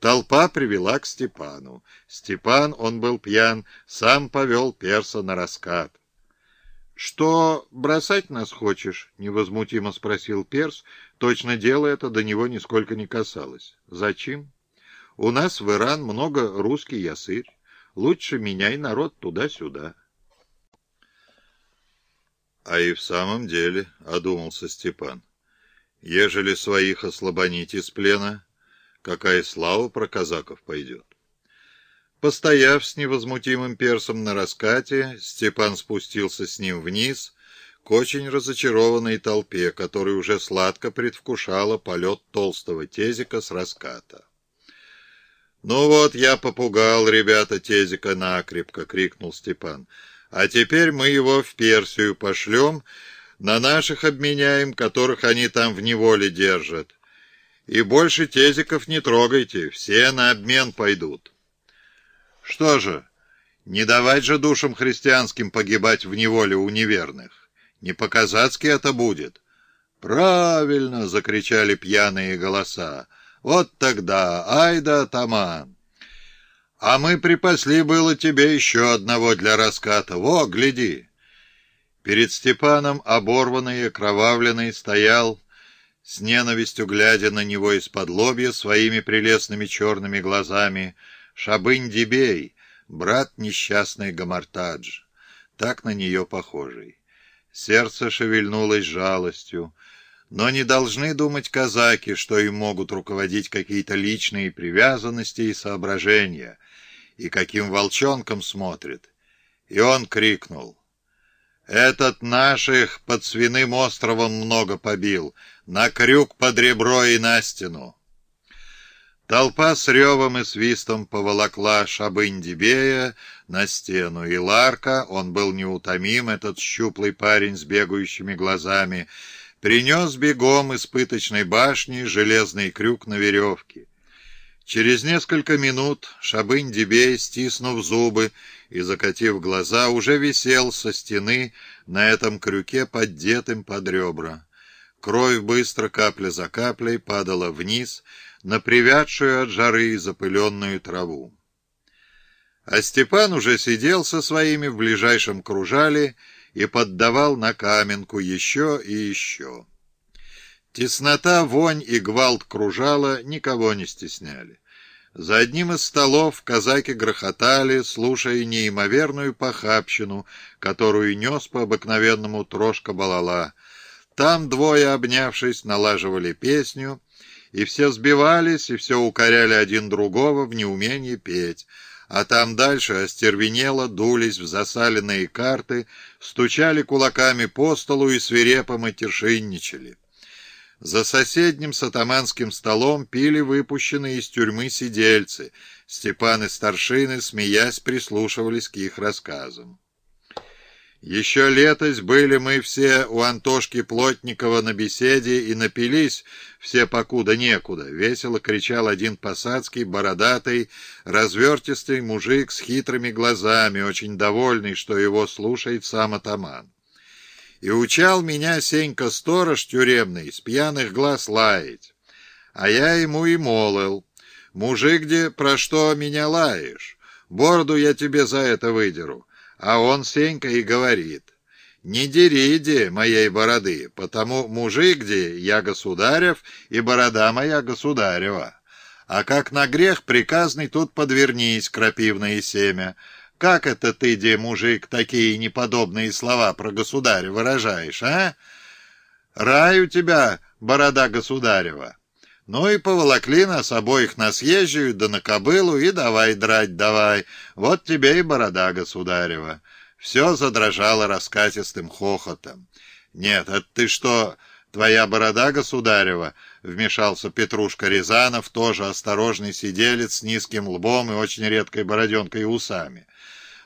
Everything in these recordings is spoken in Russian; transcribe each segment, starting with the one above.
Толпа привела к Степану. Степан, он был пьян, сам повел перса на раскат. «Что, бросать нас хочешь?» — невозмутимо спросил перс. Точно дело это до него нисколько не касалось. «Зачем? У нас в Иран много русский ясырь. Лучше меняй народ туда-сюда». «А и в самом деле», — одумался Степан, — «ежели своих ослабонить из плена, какая слава про казаков пойдет». Постояв с невозмутимым персом на раскате, Степан спустился с ним вниз к очень разочарованной толпе, которая уже сладко предвкушала полет толстого тезика с раската. «Ну вот, я попугал ребята тезика накрепко!» — крикнул Степан. «А теперь мы его в Персию пошлем, на наших обменяем, которых они там в неволе держат. И больше тезиков не трогайте, все на обмен пойдут». Что же, не давать же душам христианским погибать в неволе у неверных? Не по-казацки это будет? Правильно, закричали пьяные голоса. Вот тогда, ай да атаман! А мы припасли было тебе еще одного для раската. Во, гляди! Перед Степаном оборванный и окровавленный стоял, с ненавистью глядя на него из-под лобья своими прелестными черными глазами, Шабынь-Дибей, брат несчастный Гамартадж, так на нее похожий. Сердце шевельнулось жалостью, но не должны думать казаки, что им могут руководить какие-то личные привязанности и соображения, и каким волчонком смотрит. И он крикнул. «Этот наших под свиным островом много побил, на крюк под ребро и на стену!» Толпа с ревом и свистом поволокла Шабынь-Дибея на стену, и Ларка, он был неутомим, этот щуплый парень с бегающими глазами, принес бегом из пыточной башни железный крюк на веревке. Через несколько минут Шабынь-Дибей, стиснув зубы и закатив глаза, уже висел со стены на этом крюке, поддетым под ребра. Кровь быстро, капля за каплей, падала вниз — на привядшую от жары запыленную траву. А Степан уже сидел со своими в ближайшем кружале и поддавал на каменку еще и еще. Теснота, вонь и гвалт кружала никого не стесняли. За одним из столов казаки грохотали, слушая неимоверную похабщину, которую нес по обыкновенному трошка балала. Там двое, обнявшись, налаживали песню, и все сбивались, и все укоряли один другого в неумении петь, а там дальше остервенело дулись в засаленные карты, стучали кулаками по столу и свирепо матершинничали. За соседним с атаманским столом пили выпущенные из тюрьмы сидельцы. Степан и старшины, смеясь, прислушивались к их рассказам. Еще летось были мы все у Антошки Плотникова на беседе и напились все покуда некуда. Весело кричал один посадский, бородатый, развертистый мужик с хитрыми глазами, очень довольный, что его слушает сам атаман. И учал меня Сенька-сторож тюремный с пьяных глаз лаять. А я ему и молил, мужик, где про что меня лаешь? Бороду я тебе за это выдеру. А он, Сенька, и говорит, «Не дери, моей бороды, потому мужик, где я государев, и борода моя государева. А как на грех приказный тут подвернись, крапивное семя. Как это ты, де мужик, такие неподобные слова про государя выражаешь, а? Рай у тебя, борода государева». Ну и поволокли нас обоих на съезжую, да на кобылу, и давай драть, давай. Вот тебе и борода государева. Все задрожало раскатистым хохотом. Нет, это ты что, твоя борода государева? Вмешался Петрушка Рязанов, тоже осторожный сиделец с низким лбом и очень редкой бороденкой и усами.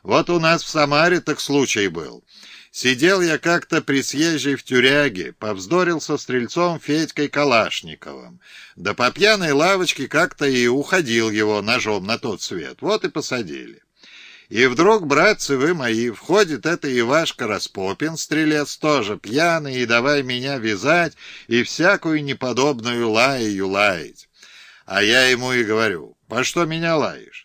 Вот у нас в Самаре так случай был. Сидел я как-то при съезжей в тюряге, повздорил со стрельцом Федькой Калашниковым. Да по пьяной лавочке как-то и уходил его ножом на тот свет. Вот и посадили. И вдруг, братцы вы мои, входит это Ивашка Распопин, стрелец тоже пьяный, и давай меня вязать и всякую неподобную лаею лаять. А я ему и говорю, По что меня лаешь?